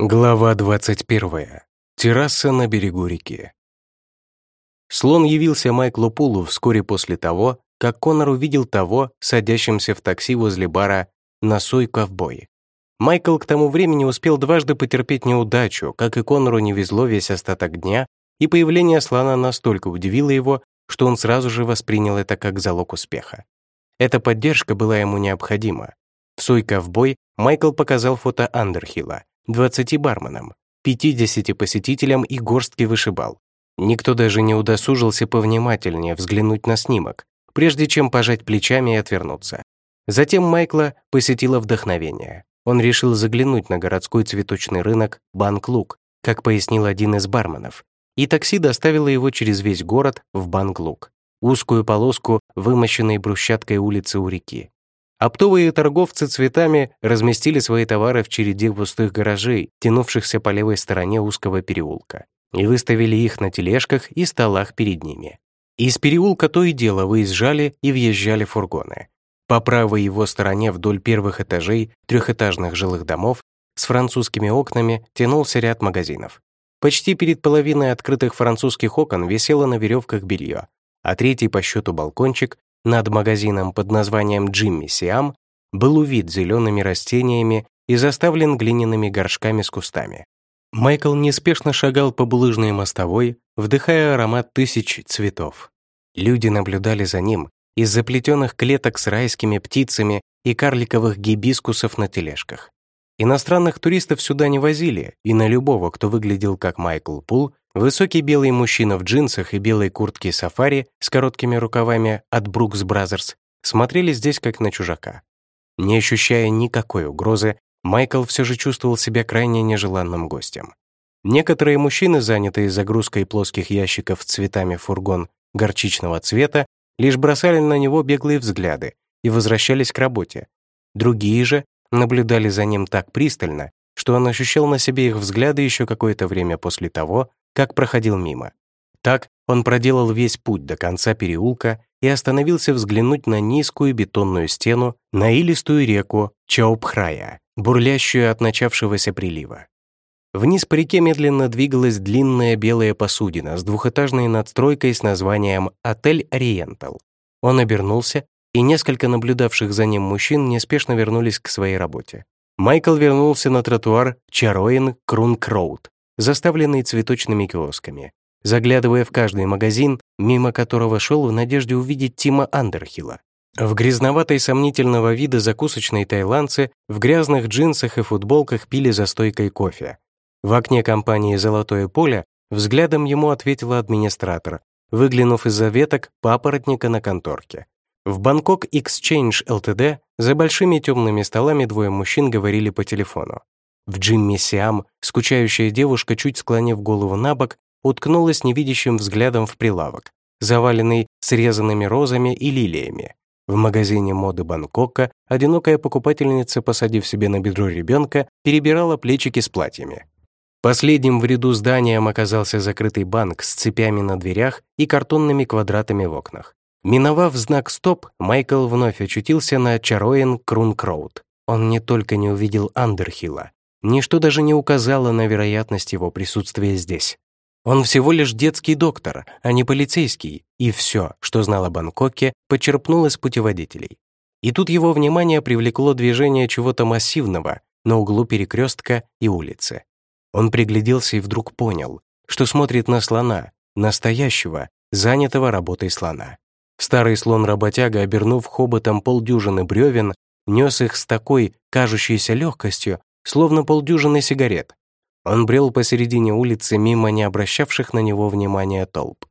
Глава 21. Терраса на берегу реки. Слон явился Майклу Пулу вскоре после того, как Конор увидел того, садящимся в такси возле бара «Носой ковбой». Майкл к тому времени успел дважды потерпеть неудачу, как и Конору не везло весь остаток дня, и появление слона настолько удивило его, что он сразу же воспринял это как залог успеха. Эта поддержка была ему необходима. В «Сой ковбой» Майкл показал фото Андерхилла, 20 барменам, 50 посетителям и горстке вышибал. Никто даже не удосужился повнимательнее взглянуть на снимок, прежде чем пожать плечами и отвернуться. Затем Майкла посетило вдохновение. Он решил заглянуть на городской цветочный рынок Банк-Лук, как пояснил один из барменов, и такси доставило его через весь город в Банк-Лук, узкую полоску, вымощенной брусчаткой улицы у реки. Оптовые торговцы цветами разместили свои товары в череде пустых гаражей, тянувшихся по левой стороне узкого переулка, и выставили их на тележках и столах перед ними. Из переулка то и дело выезжали и въезжали фургоны. По правой его стороне вдоль первых этажей трехэтажных жилых домов с французскими окнами тянулся ряд магазинов. Почти перед половиной открытых французских окон висело на веревках белье, а третий по счету балкончик над магазином под названием «Джимми Сиам» был увид зелеными растениями и заставлен глиняными горшками с кустами. Майкл неспешно шагал по булыжной мостовой, вдыхая аромат тысяч цветов. Люди наблюдали за ним из заплетенных клеток с райскими птицами и карликовых гибискусов на тележках. Иностранных туристов сюда не возили, и на любого, кто выглядел как Майкл Пул, Высокий белый мужчина в джинсах и белой куртке сафари с короткими рукавами от Brooks Brothers смотрели здесь как на чужака. Не ощущая никакой угрозы, Майкл все же чувствовал себя крайне нежеланным гостем. Некоторые мужчины, занятые загрузкой плоских ящиков цветами фургон горчичного цвета, лишь бросали на него беглые взгляды и возвращались к работе. Другие же наблюдали за ним так пристально, что он ощущал на себе их взгляды еще какое-то время после того, как проходил мимо. Так он проделал весь путь до конца переулка и остановился взглянуть на низкую бетонную стену, на илистую реку Чаупхрая, бурлящую от начавшегося прилива. Вниз по реке медленно двигалась длинная белая посудина с двухэтажной надстройкой с названием «Отель Ориентал». Он обернулся, и несколько наблюдавших за ним мужчин неспешно вернулись к своей работе. Майкл вернулся на тротуар Чароин Крункроуд, заставленный цветочными киосками, заглядывая в каждый магазин, мимо которого шел в надежде увидеть Тима Андерхилла. В грязноватой сомнительного вида закусочной тайландцы в грязных джинсах и футболках пили за стойкой кофе. В окне компании «Золотое поле» взглядом ему ответила администратор, выглянув из-за веток папоротника на конторке. В Бангкок Exchange Ltd за большими темными столами двое мужчин говорили по телефону. В Джимми Сиам скучающая девушка, чуть склонив голову на бок, уткнулась невидящим взглядом в прилавок, заваленный срезанными розами и лилиями. В магазине моды Бангкока одинокая покупательница, посадив себе на бедро ребенка, перебирала плечики с платьями. Последним в ряду зданием оказался закрытый банк с цепями на дверях и картонными квадратами в окнах. Миновав знак «Стоп», Майкл вновь очутился на Чароен Крункроуд. Он не только не увидел Андерхилла, Ничто даже не указало на вероятность его присутствия здесь. Он всего лишь детский доктор, а не полицейский, и все, что знал о Бангкоке, почерпнул из путеводителей. И тут его внимание привлекло движение чего-то массивного на углу перекрестка и улицы. Он пригляделся и вдруг понял, что смотрит на слона, настоящего, занятого работой слона. Старый слон-работяга, обернув хоботом полдюжины бревен, нес их с такой кажущейся легкостью, словно полдюжины сигарет. Он брел посередине улицы мимо не обращавших на него внимания толп.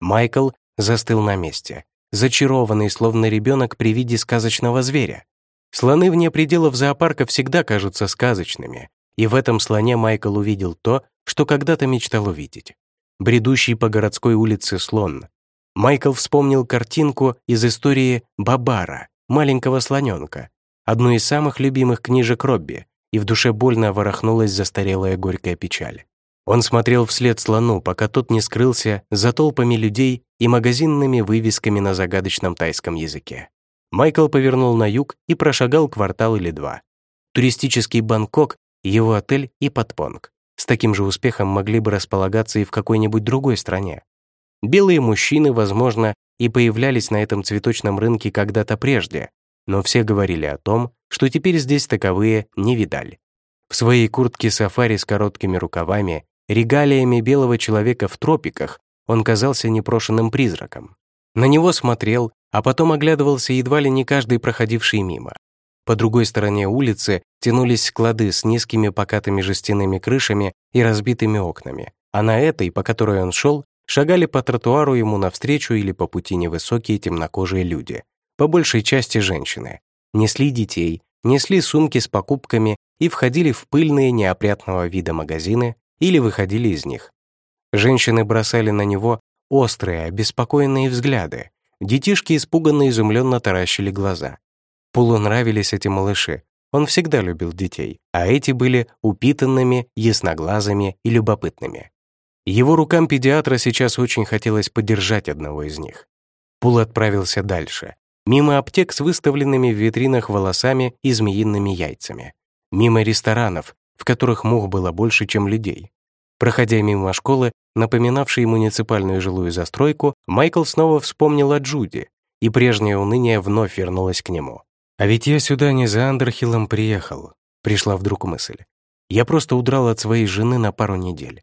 Майкл застыл на месте, зачарованный, словно ребенок при виде сказочного зверя. Слоны вне пределов зоопарка всегда кажутся сказочными, и в этом слоне Майкл увидел то, что когда-то мечтал увидеть. Бредущий по городской улице слон. Майкл вспомнил картинку из истории Бабара, маленького слоненка, одну из самых любимых книжек Робби, и в душе больно ворохнулась застарелая горькая печаль. Он смотрел вслед слону, пока тот не скрылся за толпами людей и магазинными вывесками на загадочном тайском языке. Майкл повернул на юг и прошагал квартал или два. Туристический Бангкок его отель и подпонг. С таким же успехом могли бы располагаться и в какой-нибудь другой стране. Белые мужчины, возможно, и появлялись на этом цветочном рынке когда-то прежде, но все говорили о том, что теперь здесь таковые не видали. В своей куртке сафари с короткими рукавами, регалиями белого человека в тропиках, он казался непрошенным призраком. На него смотрел, а потом оглядывался едва ли не каждый проходивший мимо. По другой стороне улицы тянулись склады с низкими покатыми жестяными крышами и разбитыми окнами, а на этой, по которой он шел, шагали по тротуару ему навстречу или по пути невысокие темнокожие люди, по большей части женщины, несли детей, несли сумки с покупками и входили в пыльные неопрятного вида магазины или выходили из них. Женщины бросали на него острые, обеспокоенные взгляды. Детишки испуганно изумленно таращили глаза. Пулу нравились эти малыши. Он всегда любил детей, а эти были упитанными, ясноглазыми и любопытными. Его рукам педиатра сейчас очень хотелось поддержать одного из них. Пул отправился дальше, мимо аптек с выставленными в витринах волосами и змеиными яйцами, мимо ресторанов, в которых мух было больше, чем людей. Проходя мимо школы, напоминавшей муниципальную жилую застройку, Майкл снова вспомнил о Джуди, и прежнее уныние вновь вернулось к нему. «А ведь я сюда не за Андерхиллом приехал», — пришла вдруг мысль. «Я просто удрал от своей жены на пару недель».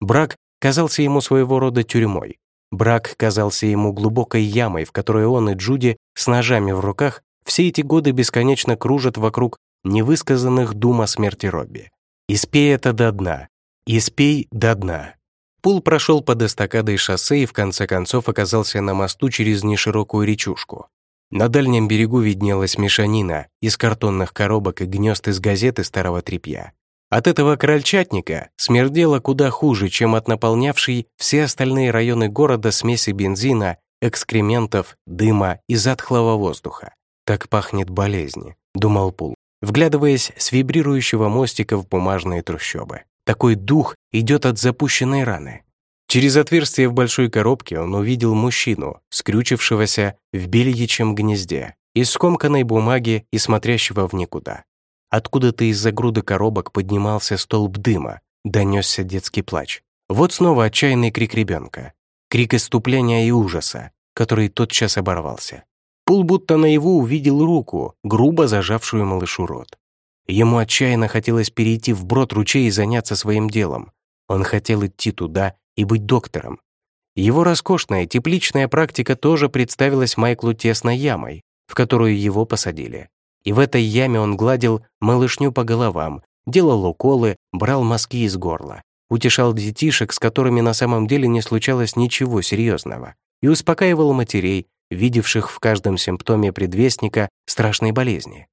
Брак казался ему своего рода тюрьмой. Брак казался ему глубокой ямой, в которой он и Джуди с ножами в руках все эти годы бесконечно кружат вокруг невысказанных дум о смерти Робби. «Испей это до дна! Испей до дна!» Пул прошел под эстакадой шоссе и в конце концов оказался на мосту через неширокую речушку. На дальнем берегу виднелась мешанина из картонных коробок и гнезд из газеты старого тряпья. От этого крольчатника смердело куда хуже, чем от наполнявшей все остальные районы города смеси бензина, экскрементов, дыма и затхлого воздуха. «Так пахнет болезни», — думал Пул, вглядываясь с вибрирующего мостика в бумажные трущобы. Такой дух идет от запущенной раны. Через отверстие в большой коробке он увидел мужчину, скрючившегося в бельичьем гнезде, из скомканной бумаги и смотрящего в никуда. Откуда-то из-за груды коробок поднимался столб дыма, донесся детский плач. Вот снова отчаянный крик ребенка. Крик иступления и ужаса, который тотчас оборвался. Пул будто наяву увидел руку, грубо зажавшую малышу рот. Ему отчаянно хотелось перейти в брод ручей и заняться своим делом. Он хотел идти туда и быть доктором. Его роскошная тепличная практика тоже представилась Майклу тесной ямой, в которую его посадили. И в этой яме он гладил малышню по головам, делал уколы, брал мазки из горла, утешал детишек, с которыми на самом деле не случалось ничего серьезного, и успокаивал матерей, видевших в каждом симптоме предвестника страшной болезни.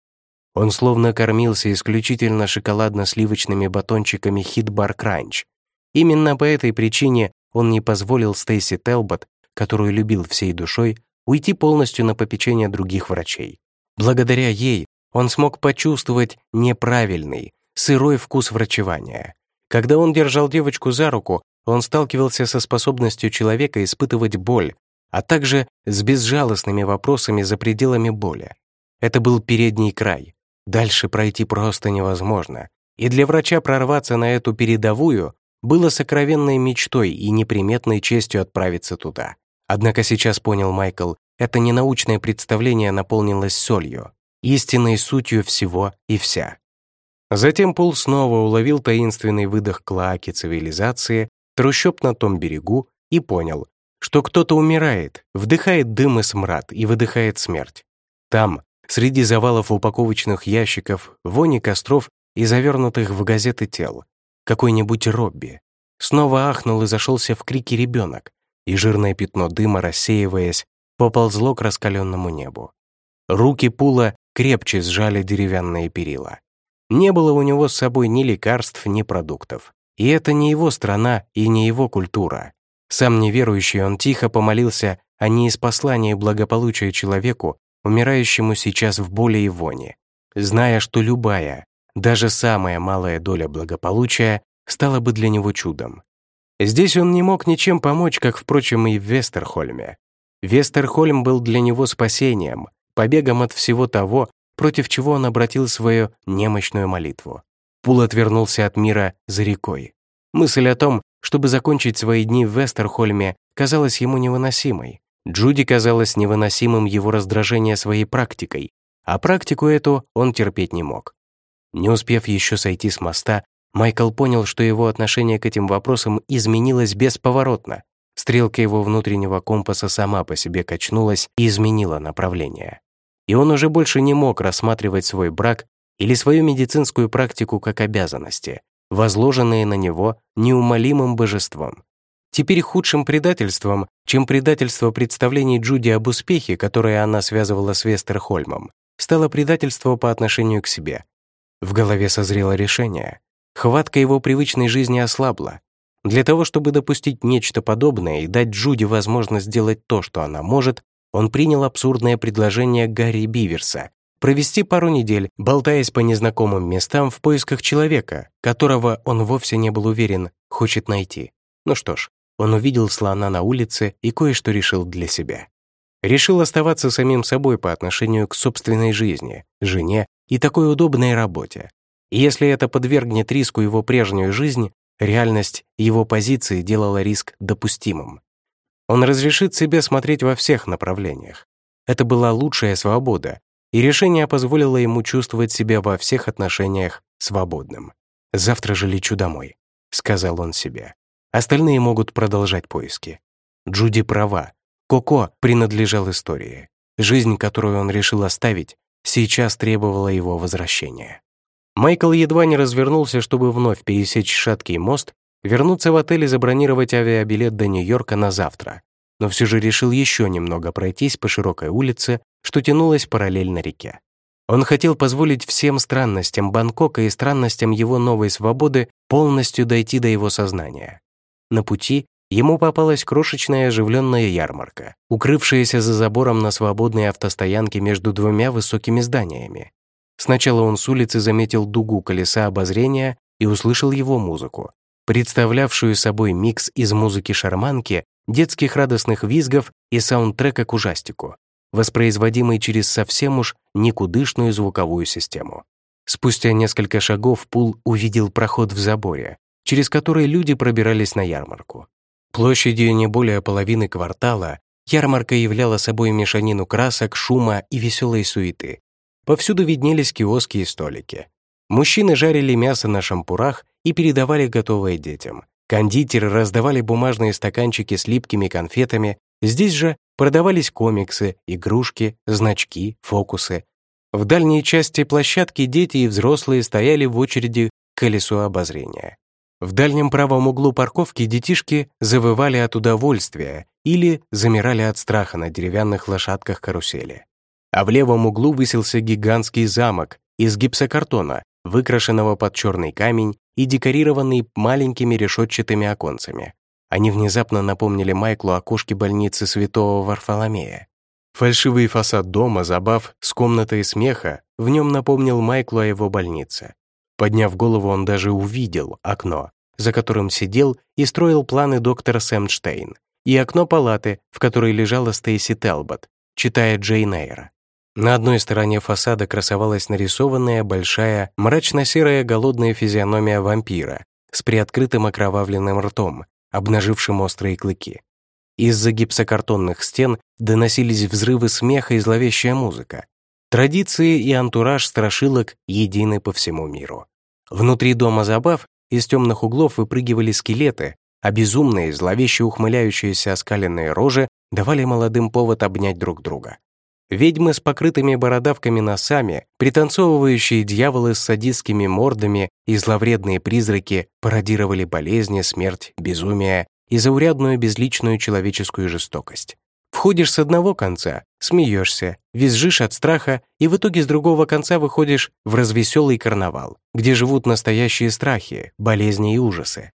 Он словно кормился исключительно шоколадно-сливочными батончиками Хит-Бар Кранч. Именно по этой причине он не позволил Стейси Телбот, которую любил всей душой, уйти полностью на попечение других врачей. Благодаря ей он смог почувствовать неправильный, сырой вкус врачевания. Когда он держал девочку за руку, он сталкивался со способностью человека испытывать боль, а также с безжалостными вопросами за пределами боли. Это был передний край. Дальше пройти просто невозможно. И для врача прорваться на эту передовую было сокровенной мечтой и неприметной честью отправиться туда. Однако сейчас понял Майкл, это ненаучное представление наполнилось солью, истинной сутью всего и вся. Затем Пол снова уловил таинственный выдох клоаки цивилизации, трущоб на том берегу и понял, что кто-то умирает, вдыхает дым и смрад и выдыхает смерть. Там, среди завалов упаковочных ящиков, вони костров и завернутых в газеты тел, какой-нибудь Робби. Снова ахнул и зашелся в крике ребенок, и жирное пятно дыма, рассеиваясь, поползло к раскаленному небу. Руки Пула крепче сжали деревянные перила. Не было у него с собой ни лекарств, ни продуктов. И это не его страна и не его культура. Сам неверующий он тихо помолился о неиспослании благополучия человеку, умирающему сейчас в боли и воне, зная, что любая, даже самая малая доля благополучия стала бы для него чудом. Здесь он не мог ничем помочь, как, впрочем, и в Вестерхольме. Вестерхольм был для него спасением, побегом от всего того, против чего он обратил свою немощную молитву. Пул отвернулся от мира за рекой. Мысль о том, чтобы закончить свои дни в Вестерхольме, казалась ему невыносимой. Джуди казалось невыносимым его раздражение своей практикой, а практику эту он терпеть не мог. Не успев еще сойти с моста, Майкл понял, что его отношение к этим вопросам изменилось бесповоротно. Стрелка его внутреннего компаса сама по себе качнулась и изменила направление. И он уже больше не мог рассматривать свой брак или свою медицинскую практику как обязанности, возложенные на него неумолимым божеством. Теперь худшим предательством, чем предательство представлений Джуди об успехе, которое она связывала с Вестерхольмом, стало предательство по отношению к себе. В голове созрело решение. Хватка его привычной жизни ослабла. Для того, чтобы допустить нечто подобное и дать Джуди возможность сделать то, что она может, он принял абсурдное предложение Гарри Биверса провести пару недель, болтаясь по незнакомым местам в поисках человека, которого он вовсе не был уверен, хочет найти. Ну что ж, он увидел слона на улице и кое-что решил для себя. Решил оставаться самим собой по отношению к собственной жизни, жене и такой удобной работе. И если это подвергнет риску его прежнюю жизнь, реальность его позиции делала риск допустимым. Он разрешит себе смотреть во всех направлениях. Это была лучшая свобода, и решение позволило ему чувствовать себя во всех отношениях свободным. «Завтра же лечу домой», — сказал он себе. Остальные могут продолжать поиски. Джуди права. Коко принадлежал истории. Жизнь, которую он решил оставить, сейчас требовала его возвращения. Майкл едва не развернулся, чтобы вновь пересечь шаткий мост, вернуться в отель и забронировать авиабилет до Нью-Йорка на завтра, но все же решил еще немного пройтись по широкой улице, что тянулась параллельно реке. Он хотел позволить всем странностям Бангкока и странностям его новой свободы полностью дойти до его сознания. На пути ему попалась крошечная оживленная ярмарка, укрывшаяся за забором на свободной автостоянке между двумя высокими зданиями. Сначала он с улицы заметил дугу колеса обозрения и услышал его музыку, представлявшую собой микс из музыки шарманки, детских радостных визгов и саундтрека к ужастику, воспроизводимый через совсем уж никудышную звуковую систему. Спустя несколько шагов Пул увидел проход в заборе, через который люди пробирались на ярмарку. Площадью не более половины квартала ярмарка являла собой мешанину красок, шума и веселой суеты. Повсюду виднелись киоски и столики. Мужчины жарили мясо на шампурах и передавали готовое детям. Кондитеры раздавали бумажные стаканчики с липкими конфетами, здесь же продавались комиксы, игрушки, значки, фокусы. В дальней части площадки дети и взрослые стояли в очереди к колесу обозрения. В дальнем правом углу парковки детишки завывали от удовольствия или замирали от страха на деревянных лошадках карусели. А в левом углу высился гигантский замок из гипсокартона, выкрашенного под черный камень и декорированный маленькими решетчатыми оконцами. Они внезапно напомнили Майклу окошки больницы святого Варфоломея. Фальшивый фасад дома, забав с комнатой смеха, в нем напомнил Майклу о его больнице. Подняв голову, он даже увидел окно, за которым сидел и строил планы доктор Сэмштейн, и окно палаты, в которой лежала Стейси Телбот, читая Джейн Эйра. На одной стороне фасада красовалась нарисованная большая, мрачно-серая голодная физиономия вампира с приоткрытым окровавленным ртом, обнажившим острые клыки. Из-за гипсокартонных стен доносились взрывы смеха и зловещая музыка. Традиции и антураж страшилок едины по всему миру. Внутри дома забав из темных углов выпрыгивали скелеты, а безумные, зловеще ухмыляющиеся оскаленные рожи давали молодым повод обнять друг друга. Ведьмы с покрытыми бородавками носами, пританцовывающие дьяволы с садистскими мордами и зловредные призраки пародировали болезни, смерть, безумие и заурядную безличную человеческую жестокость. Входишь с одного конца, смеешься, визжишь от страха, и в итоге с другого конца выходишь в развеселый карнавал, где живут настоящие страхи, болезни и ужасы.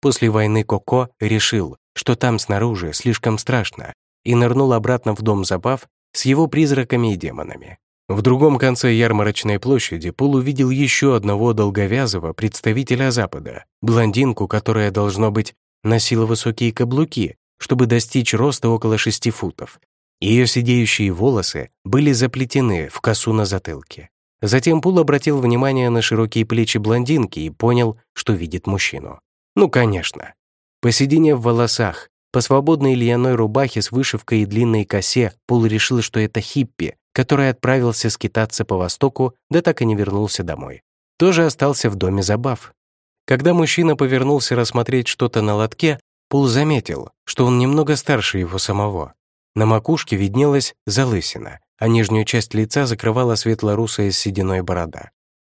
После войны Коко решил, что там снаружи слишком страшно, и нырнул обратно в дом забав с его призраками и демонами. В другом конце ярмарочной площади Пол увидел еще одного долговязого представителя Запада, блондинку, которая, должно быть, носила высокие каблуки, чтобы достичь роста около шести футов. Ее сидеющие волосы были заплетены в косу на затылке. Затем Пул обратил внимание на широкие плечи блондинки и понял, что видит мужчину. Ну, конечно. По седине в волосах, по свободной льняной рубахе с вышивкой и длинной косе Пул решил, что это хиппи, который отправился скитаться по востоку, да так и не вернулся домой. Тоже остался в доме забав. Когда мужчина повернулся рассмотреть что-то на лотке, Пул заметил, что он немного старше его самого. На макушке виднелась залысина, а нижнюю часть лица закрывала светло-русая сединой борода.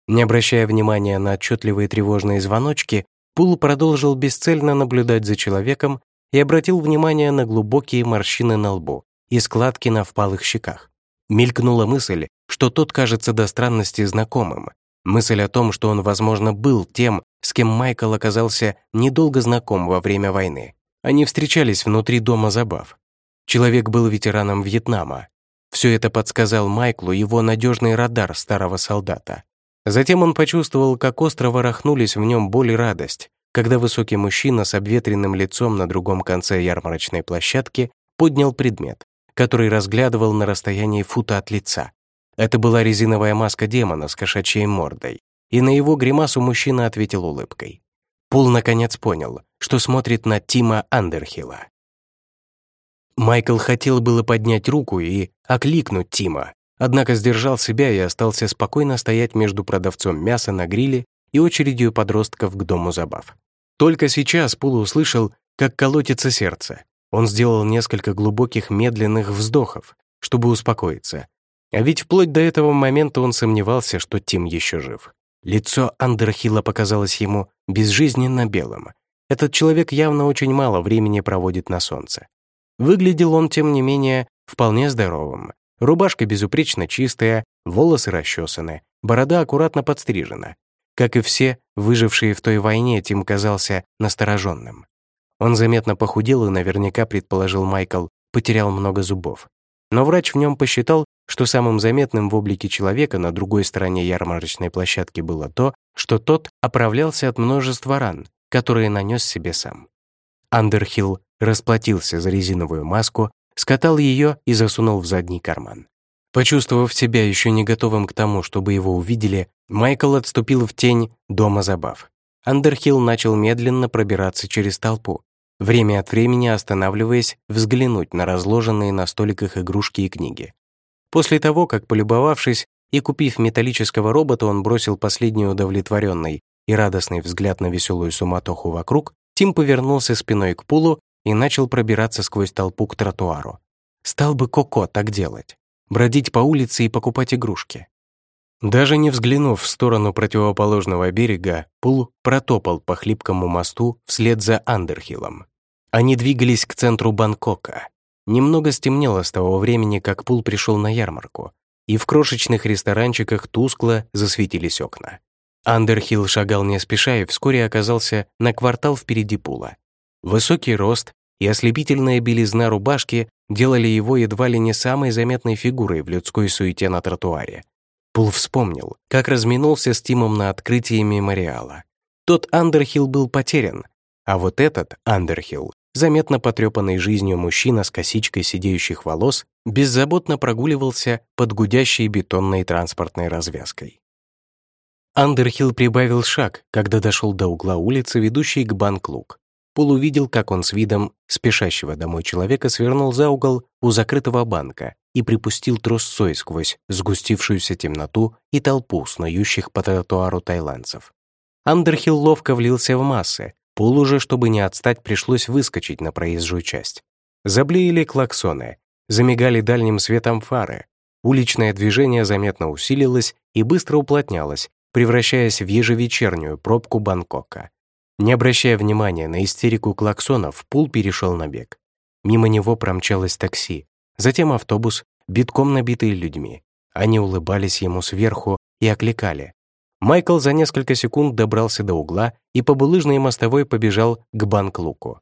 Не обращая внимания на отчетливые тревожные звоночки, Пул продолжил бесцельно наблюдать за человеком и обратил внимание на глубокие морщины на лбу и складки на впалых щеках. Мелькнула мысль, что тот кажется до странности знакомым. Мысль о том, что он, возможно, был тем, с кем Майкл оказался недолго знаком во время войны. Они встречались внутри дома забав. Человек был ветераном Вьетнама. Все это подсказал Майклу его надежный радар старого солдата. Затем он почувствовал, как остро ворохнулись в нем боль и радость, когда высокий мужчина с обветренным лицом на другом конце ярмарочной площадки поднял предмет, который разглядывал на расстоянии фута от лица. Это была резиновая маска демона с кошачьей мордой, и на его гримасу мужчина ответил улыбкой. Пул наконец понял, что смотрит на Тима Андерхилла. Майкл хотел было поднять руку и окликнуть Тима, однако сдержал себя и остался спокойно стоять между продавцом мяса на гриле и очередью подростков к дому забав. Только сейчас Пул услышал, как колотится сердце. Он сделал несколько глубоких медленных вздохов, чтобы успокоиться. А ведь вплоть до этого момента он сомневался, что Тим еще жив. Лицо Андерхилла показалось ему безжизненно белым. Этот человек явно очень мало времени проводит на солнце. Выглядел он, тем не менее, вполне здоровым. Рубашка безупречно чистая, волосы расчесаны, борода аккуратно подстрижена. Как и все, выжившие в той войне, Тим казался настороженным. Он заметно похудел и наверняка, предположил Майкл, потерял много зубов. Но врач в нем посчитал, что самым заметным в облике человека на другой стороне ярмарочной площадки было то, что тот оправлялся от множества ран, которые нанес себе сам. Андерхилл расплатился за резиновую маску, скатал ее и засунул в задний карман. Почувствовав себя еще не готовым к тому, чтобы его увидели, Майкл отступил в тень дома забав. Андерхилл начал медленно пробираться через толпу, время от времени останавливаясь взглянуть на разложенные на столиках игрушки и книги. После того, как, полюбовавшись и купив металлического робота, он бросил последний удовлетворенный и радостный взгляд на веселую суматоху вокруг, Тим повернулся спиной к пулу и начал пробираться сквозь толпу к тротуару. Стал бы Коко так делать бродить по улице и покупать игрушки. Даже не взглянув в сторону противоположного берега, Пул протопал по хлипкому мосту вслед за Андерхиллом. Они двигались к центру Бангкока. Немного стемнело с того времени, как Пул пришел на ярмарку, и в крошечных ресторанчиках тускло засветились окна. Андерхилл шагал не спеша и вскоре оказался на квартал впереди Пула. Высокий рост и ослепительная белизна рубашки делали его едва ли не самой заметной фигурой в людской суете на тротуаре. Пул вспомнил, как разминулся с Тимом на открытии мемориала. Тот Андерхилл был потерян, а вот этот Андерхилл, заметно потрепанный жизнью мужчина с косичкой сидеющих волос, беззаботно прогуливался под гудящей бетонной транспортной развязкой. Андерхилл прибавил шаг, когда дошел до угла улицы, ведущей к Банклук. Пол увидел, как он с видом спешащего домой человека свернул за угол у закрытого банка и припустил трусцой сквозь сгустившуюся темноту и толпу снующих по тротуару тайландцев. Андерхилл ловко влился в массы, Полу же, чтобы не отстать, пришлось выскочить на проезжую часть. Заблеяли клаксоны, замигали дальним светом фары. Уличное движение заметно усилилось и быстро уплотнялось, превращаясь в ежевечернюю пробку Бангкока. Не обращая внимания на истерику клаксонов, Пул перешел на бег. Мимо него промчалось такси, затем автобус, битком набитый людьми. Они улыбались ему сверху и окликали. Майкл за несколько секунд добрался до угла и по булыжной мостовой побежал к банк-луку.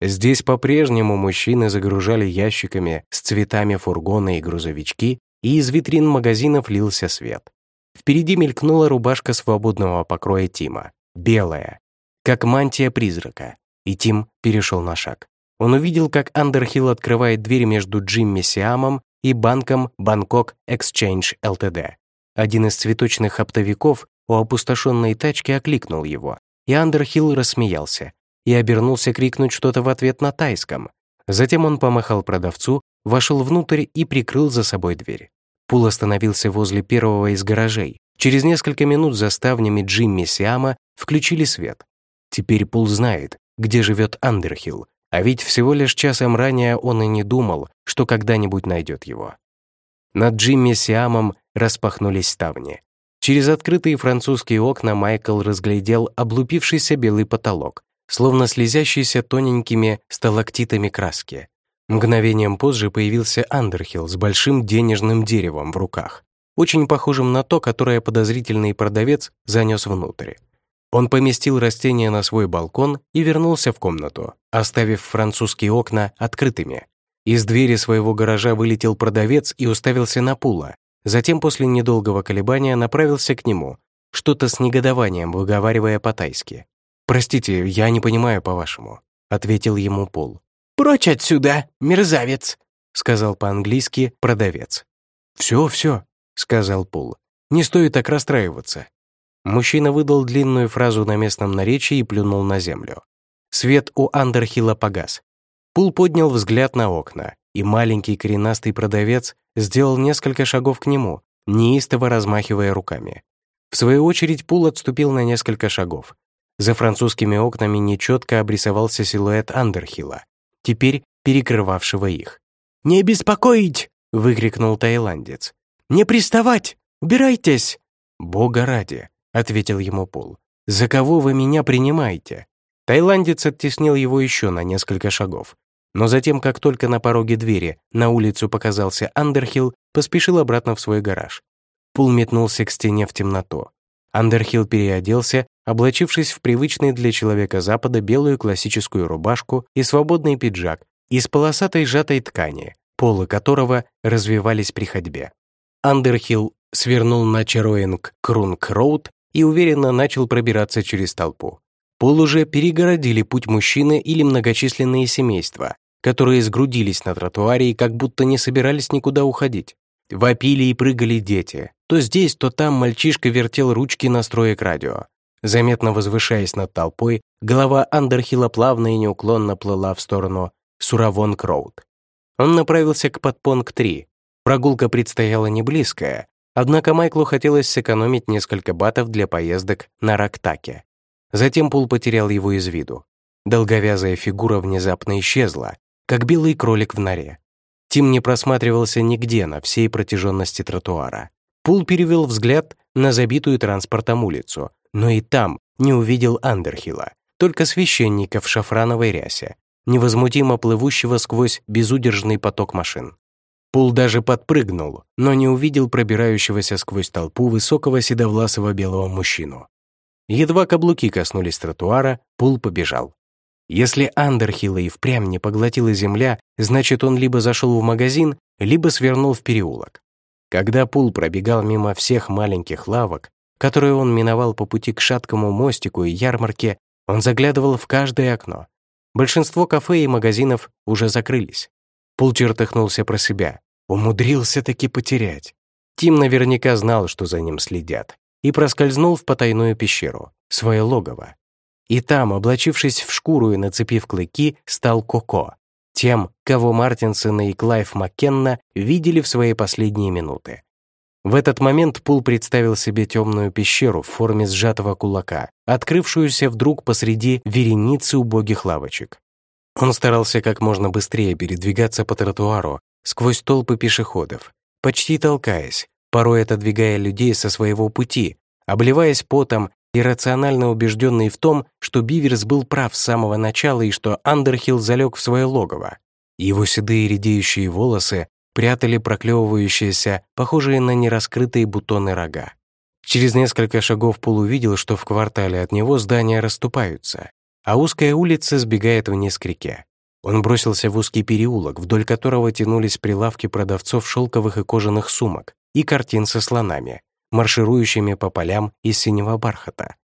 Здесь по-прежнему мужчины загружали ящиками с цветами фургоны и грузовички, и из витрин магазинов лился свет. Впереди мелькнула рубашка свободного покроя Тима, белая, как мантия призрака, и Тим перешел на шаг. Он увидел, как Андерхилл открывает дверь между Джимми Сиамом и банком Бангкок Exchange Ltd. один из цветочных оптовиков у опустошенной тачки окликнул его, и Андерхилл рассмеялся и обернулся крикнуть что-то в ответ на тайском. Затем он помахал продавцу, вошел внутрь и прикрыл за собой дверь. Пул остановился возле первого из гаражей. Через несколько минут за ставнями Джимми Сиама включили свет. Теперь Пул знает, где живет Андерхилл, а ведь всего лишь часом ранее он и не думал, что когда-нибудь найдет его. Над Джимми Сиамом распахнулись ставни. Через открытые французские окна Майкл разглядел облупившийся белый потолок, словно слезящийся тоненькими сталактитами краски. Мгновением позже появился Андерхилл с большим денежным деревом в руках, очень похожим на то, которое подозрительный продавец занес внутрь. Он поместил растение на свой балкон и вернулся в комнату, оставив французские окна открытыми. Из двери своего гаража вылетел продавец и уставился на Пула. Затем после недолгого колебания направился к нему, что-то с негодованием выговаривая по-тайски. «Простите, я не понимаю по-вашему», — ответил ему Пол. «Прочь отсюда, мерзавец!» — сказал по-английски продавец. «Все, все», — сказал Пол. «Не стоит так расстраиваться». Мужчина выдал длинную фразу на местном наречии и плюнул на землю. Свет у Андерхилла погас. Пул поднял взгляд на окна, и маленький коренастый продавец сделал несколько шагов к нему, неистово размахивая руками. В свою очередь Пул отступил на несколько шагов. За французскими окнами нечетко обрисовался силуэт Андерхилла, теперь перекрывавшего их. «Не беспокоить!» — выкрикнул тайландец. «Не приставать! Убирайтесь!» «Бога ради!» — ответил ему Пол. «За кого вы меня принимаете?» Тайландец оттеснил его еще на несколько шагов. Но затем, как только на пороге двери на улицу показался Андерхилл, поспешил обратно в свой гараж. Пул метнулся к стене в темноту. Андерхилл переоделся, облачившись в привычный для человека Запада белую классическую рубашку и свободный пиджак из полосатой сжатой ткани, полы которого развивались при ходьбе. Андерхилл свернул на Чароинг Крунг Роуд и уверенно начал пробираться через толпу. Пол уже перегородили путь мужчины или многочисленные семейства, которые сгрудились на тротуаре и как будто не собирались никуда уходить. Вопили и прыгали дети. То здесь, то там мальчишка вертел ручки настроек радио. Заметно возвышаясь над толпой, голова Андерхилла плавно и неуклонно плыла в сторону Суравон-Кроуд. Он направился к подпонг-3. Прогулка предстояла не близкая, однако Майклу хотелось сэкономить несколько батов для поездок на Рактаке. Затем Пул потерял его из виду. Долговязая фигура внезапно исчезла, как белый кролик в норе. Тим не просматривался нигде на всей протяженности тротуара. Пул перевел взгляд на забитую транспортом улицу, но и там не увидел Андерхилла, только священника в шафрановой рясе, невозмутимо плывущего сквозь безудержный поток машин. Пул даже подпрыгнул, но не увидел пробирающегося сквозь толпу высокого седовласого белого мужчину. Едва каблуки коснулись тротуара, Пул побежал. Если Андерхилла и впрямь не поглотила земля, значит, он либо зашел в магазин, либо свернул в переулок. Когда Пул пробегал мимо всех маленьких лавок, которые он миновал по пути к шаткому мостику и ярмарке, он заглядывал в каждое окно. Большинство кафе и магазинов уже закрылись. Пул чертыхнулся про себя. Умудрился таки потерять. Тим наверняка знал, что за ним следят, и проскользнул в потайную пещеру, свое логово. И там, облачившись в шкуру и нацепив клыки, стал Коко, тем, кого Мартинсон и Клайв Маккенна видели в свои последние минуты. В этот момент Пул представил себе темную пещеру в форме сжатого кулака, открывшуюся вдруг посреди вереницы убогих лавочек. Он старался как можно быстрее передвигаться по тротуару сквозь толпы пешеходов, почти толкаясь, порой отодвигая людей со своего пути, обливаясь потом иррационально убежденный в том, что Биверс был прав с самого начала и что Андерхилл залег в свое логово. Его седые редеющие волосы прятали проклевывающиеся, похожие на нераскрытые бутоны рога. Через несколько шагов Пол увидел, что в квартале от него здания расступаются, а узкая улица сбегает вниз к реке. Он бросился в узкий переулок, вдоль которого тянулись прилавки продавцов шелковых и кожаных сумок и картин со слонами, марширующими по полям из синего бархата.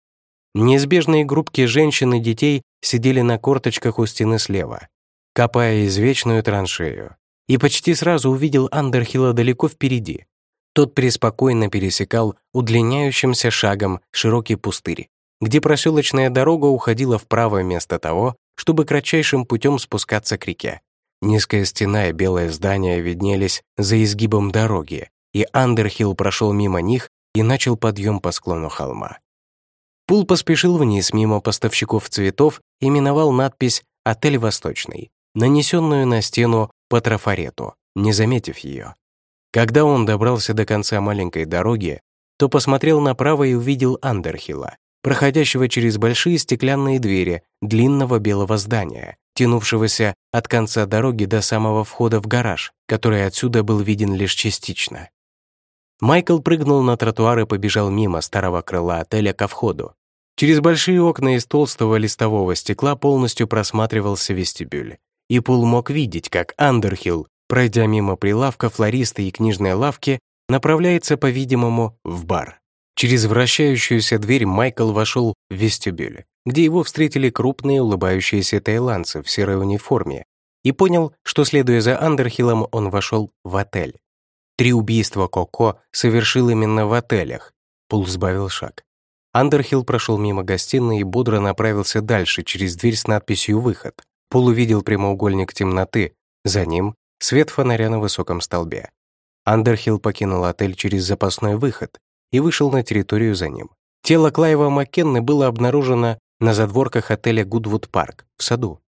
Неизбежные группки женщин и детей сидели на корточках у стены слева, копая извечную траншею, и почти сразу увидел Андерхилла далеко впереди. Тот преспокойно пересекал удлиняющимся шагом широкий пустырь, где проселочная дорога уходила вправо вместо того, чтобы кратчайшим путем спускаться к реке. Низкая стена и белое здание виднелись за изгибом дороги, и Андерхилл прошел мимо них и начал подъем по склону холма. Пул поспешил вниз мимо поставщиков цветов и миновал надпись «Отель Восточный», нанесенную на стену по трафарету, не заметив ее. Когда он добрался до конца маленькой дороги, то посмотрел направо и увидел Андерхилла, проходящего через большие стеклянные двери длинного белого здания, тянувшегося от конца дороги до самого входа в гараж, который отсюда был виден лишь частично. Майкл прыгнул на тротуар и побежал мимо старого крыла отеля ко входу. Через большие окна из толстого листового стекла полностью просматривался вестибюль. И Пул мог видеть, как Андерхилл, пройдя мимо прилавка флориста и книжной лавки, направляется, по-видимому, в бар. Через вращающуюся дверь Майкл вошел в вестибюль, где его встретили крупные улыбающиеся тайландцы в серой униформе, и понял, что, следуя за Андерхиллом, он вошел в отель. Три убийства Коко совершил именно в отелях. Пул сбавил шаг. Андерхилл прошел мимо гостиной и бодро направился дальше, через дверь с надписью «Выход». Пул увидел прямоугольник темноты, за ним — свет фонаря на высоком столбе. Андерхилл покинул отель через запасной выход и вышел на территорию за ним. Тело Клайва Маккенны было обнаружено на задворках отеля Гудвуд Парк в саду.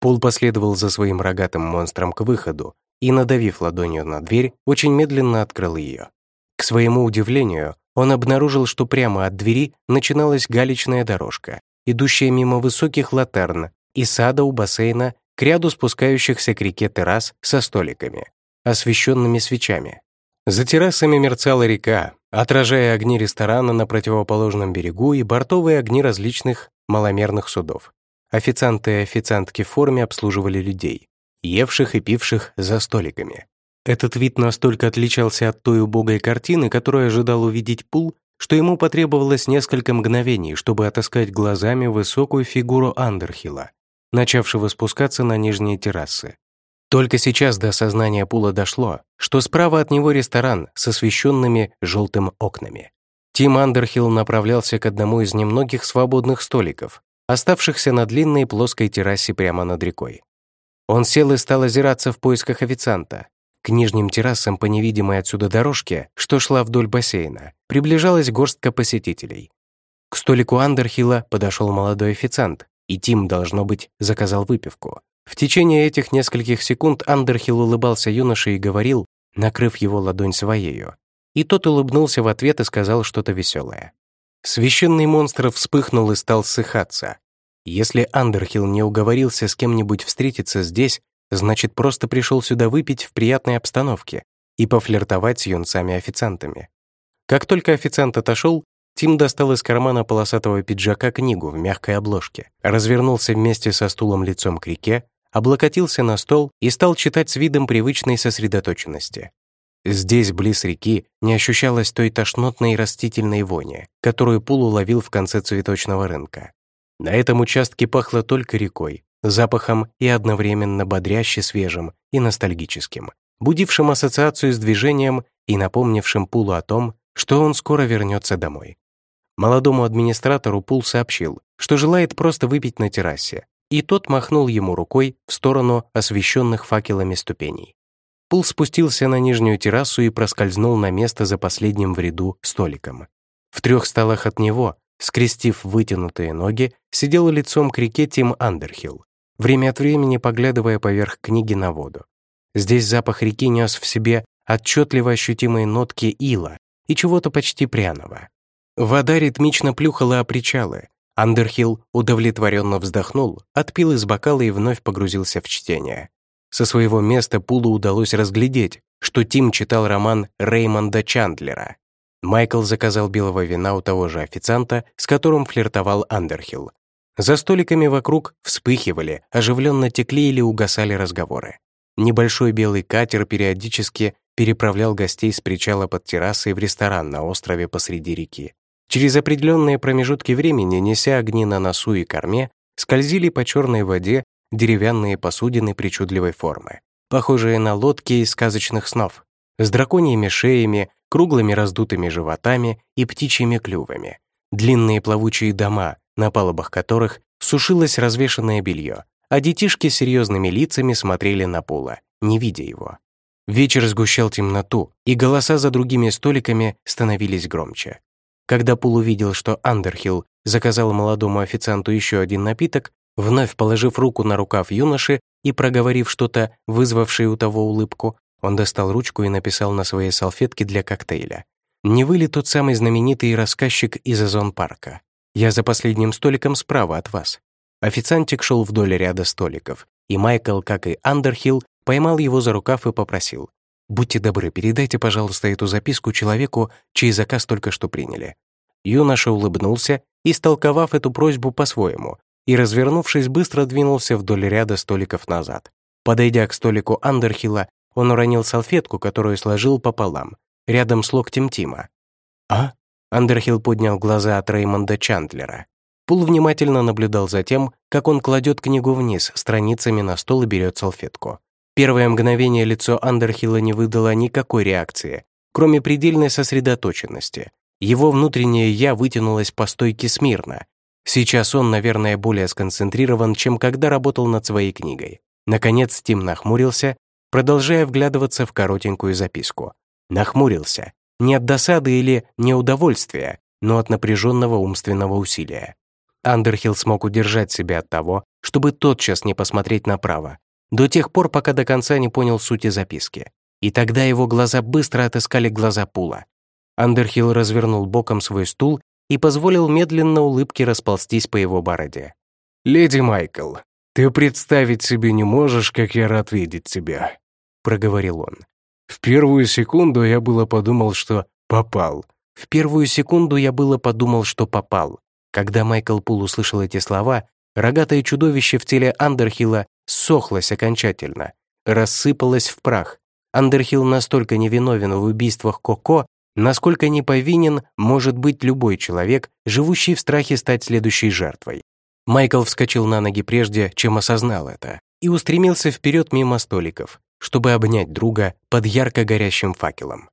Пол последовал за своим рогатым монстром к выходу, и, надавив ладонью на дверь, очень медленно открыл ее. К своему удивлению, он обнаружил, что прямо от двери начиналась галечная дорожка, идущая мимо высоких латерн и сада у бассейна к ряду спускающихся к реке террас со столиками, освещенными свечами. За террасами мерцала река, отражая огни ресторана на противоположном берегу и бортовые огни различных маломерных судов. Официанты и официантки в форме обслуживали людей евших и пивших за столиками. Этот вид настолько отличался от той убогой картины, которую ожидал увидеть Пул, что ему потребовалось несколько мгновений, чтобы отыскать глазами высокую фигуру Андерхилла, начавшего спускаться на нижние террасы. Только сейчас до сознания Пула дошло, что справа от него ресторан с освещенными желтым окнами. Тим Андерхилл направлялся к одному из немногих свободных столиков, оставшихся на длинной плоской террасе прямо над рекой. Он сел и стал озираться в поисках официанта. К нижним террасам по невидимой отсюда дорожке, что шла вдоль бассейна, приближалась горстка посетителей. К столику Андерхилла подошел молодой официант, и Тим, должно быть, заказал выпивку. В течение этих нескольких секунд Андерхилл улыбался юноше и говорил, накрыв его ладонь своею. И тот улыбнулся в ответ и сказал что-то веселое. Священный монстр вспыхнул и стал ссыхаться. Если Андерхилл не уговорился с кем-нибудь встретиться здесь, значит, просто пришел сюда выпить в приятной обстановке и пофлиртовать с юнцами-официантами. Как только официант отошел, Тим достал из кармана полосатого пиджака книгу в мягкой обложке, развернулся вместе со стулом лицом к реке, облокотился на стол и стал читать с видом привычной сосредоточенности. Здесь, близ реки, не ощущалось той тошнотной растительной вони, которую Пул уловил в конце цветочного рынка. На этом участке пахло только рекой, запахом и одновременно бодряще свежим и ностальгическим, будившим ассоциацию с движением и напомнившим Пулу о том, что он скоро вернется домой. Молодому администратору Пул сообщил, что желает просто выпить на террасе, и тот махнул ему рукой в сторону освещенных факелами ступеней. Пул спустился на нижнюю террасу и проскользнул на место за последним в ряду столиком. В трех столах от него Скрестив вытянутые ноги, сидел лицом к реке Тим Андерхилл, время от времени поглядывая поверх книги на воду. Здесь запах реки нес в себе отчетливо ощутимые нотки ила и чего-то почти пряного. Вода ритмично плюхала о причалы. Андерхилл удовлетворенно вздохнул, отпил из бокала и вновь погрузился в чтение. Со своего места Пулу удалось разглядеть, что Тим читал роман Реймонда Чандлера Майкл заказал белого вина у того же официанта, с которым флиртовал Андерхилл. За столиками вокруг вспыхивали, оживленно текли или угасали разговоры. Небольшой белый катер периодически переправлял гостей с причала под террасой в ресторан на острове посреди реки. Через определенные промежутки времени, неся огни на носу и корме, скользили по черной воде деревянные посудины причудливой формы, похожие на лодки из сказочных снов, с драконьими шеями, круглыми раздутыми животами и птичьими клювами, длинные плавучие дома, на палубах которых сушилось развешанное белье, а детишки с серьезными лицами смотрели на Пула, не видя его. Вечер сгущал темноту, и голоса за другими столиками становились громче. Когда Пул увидел, что Андерхилл заказал молодому официанту еще один напиток, вновь положив руку на рукав юноши и проговорив что-то, вызвавшее у того улыбку, он достал ручку и написал на своей салфетке для коктейля. «Не вы ли тот самый знаменитый рассказчик из Озон-парка? Я за последним столиком справа от вас». Официантик шел вдоль ряда столиков, и Майкл, как и Андерхилл, поймал его за рукав и попросил. «Будьте добры, передайте, пожалуйста, эту записку человеку, чей заказ только что приняли». Юноша улыбнулся, истолковав эту просьбу по-своему, и, развернувшись, быстро двинулся вдоль ряда столиков назад. Подойдя к столику Андерхилла, он уронил салфетку, которую сложил пополам, рядом с локтем Тима. «А?» Андерхилл поднял глаза от Реймонда Чандлера. Пул внимательно наблюдал за тем, как он кладет книгу вниз страницами на стол и берет салфетку. Первое мгновение лицо Андерхилла не выдало никакой реакции, кроме предельной сосредоточенности. Его внутреннее «я» вытянулось по стойке смирно. Сейчас он, наверное, более сконцентрирован, чем когда работал над своей книгой. Наконец Тим нахмурился, продолжая вглядываться в коротенькую записку. Нахмурился. Не от досады или неудовольствия, но от напряженного умственного усилия. Андерхилл смог удержать себя от того, чтобы тотчас не посмотреть направо, до тех пор, пока до конца не понял сути записки. И тогда его глаза быстро отыскали глаза Пула. Андерхилл развернул боком свой стул и позволил медленно улыбке расползтись по его бороде. «Леди Майкл, ты представить себе не можешь, как я рад видеть тебя», — проговорил он. «В первую секунду я было подумал, что попал. В первую секунду я было подумал, что попал. Когда Майкл Пул услышал эти слова, рогатое чудовище в теле Андерхилла сохлось окончательно, рассыпалось в прах. Андерхилл настолько невиновен в убийствах Коко, насколько не повинен может быть любой человек, живущий в страхе стать следующей жертвой. Майкл вскочил на ноги прежде, чем осознал это, и устремился вперед мимо столиков, чтобы обнять друга под ярко горящим факелом.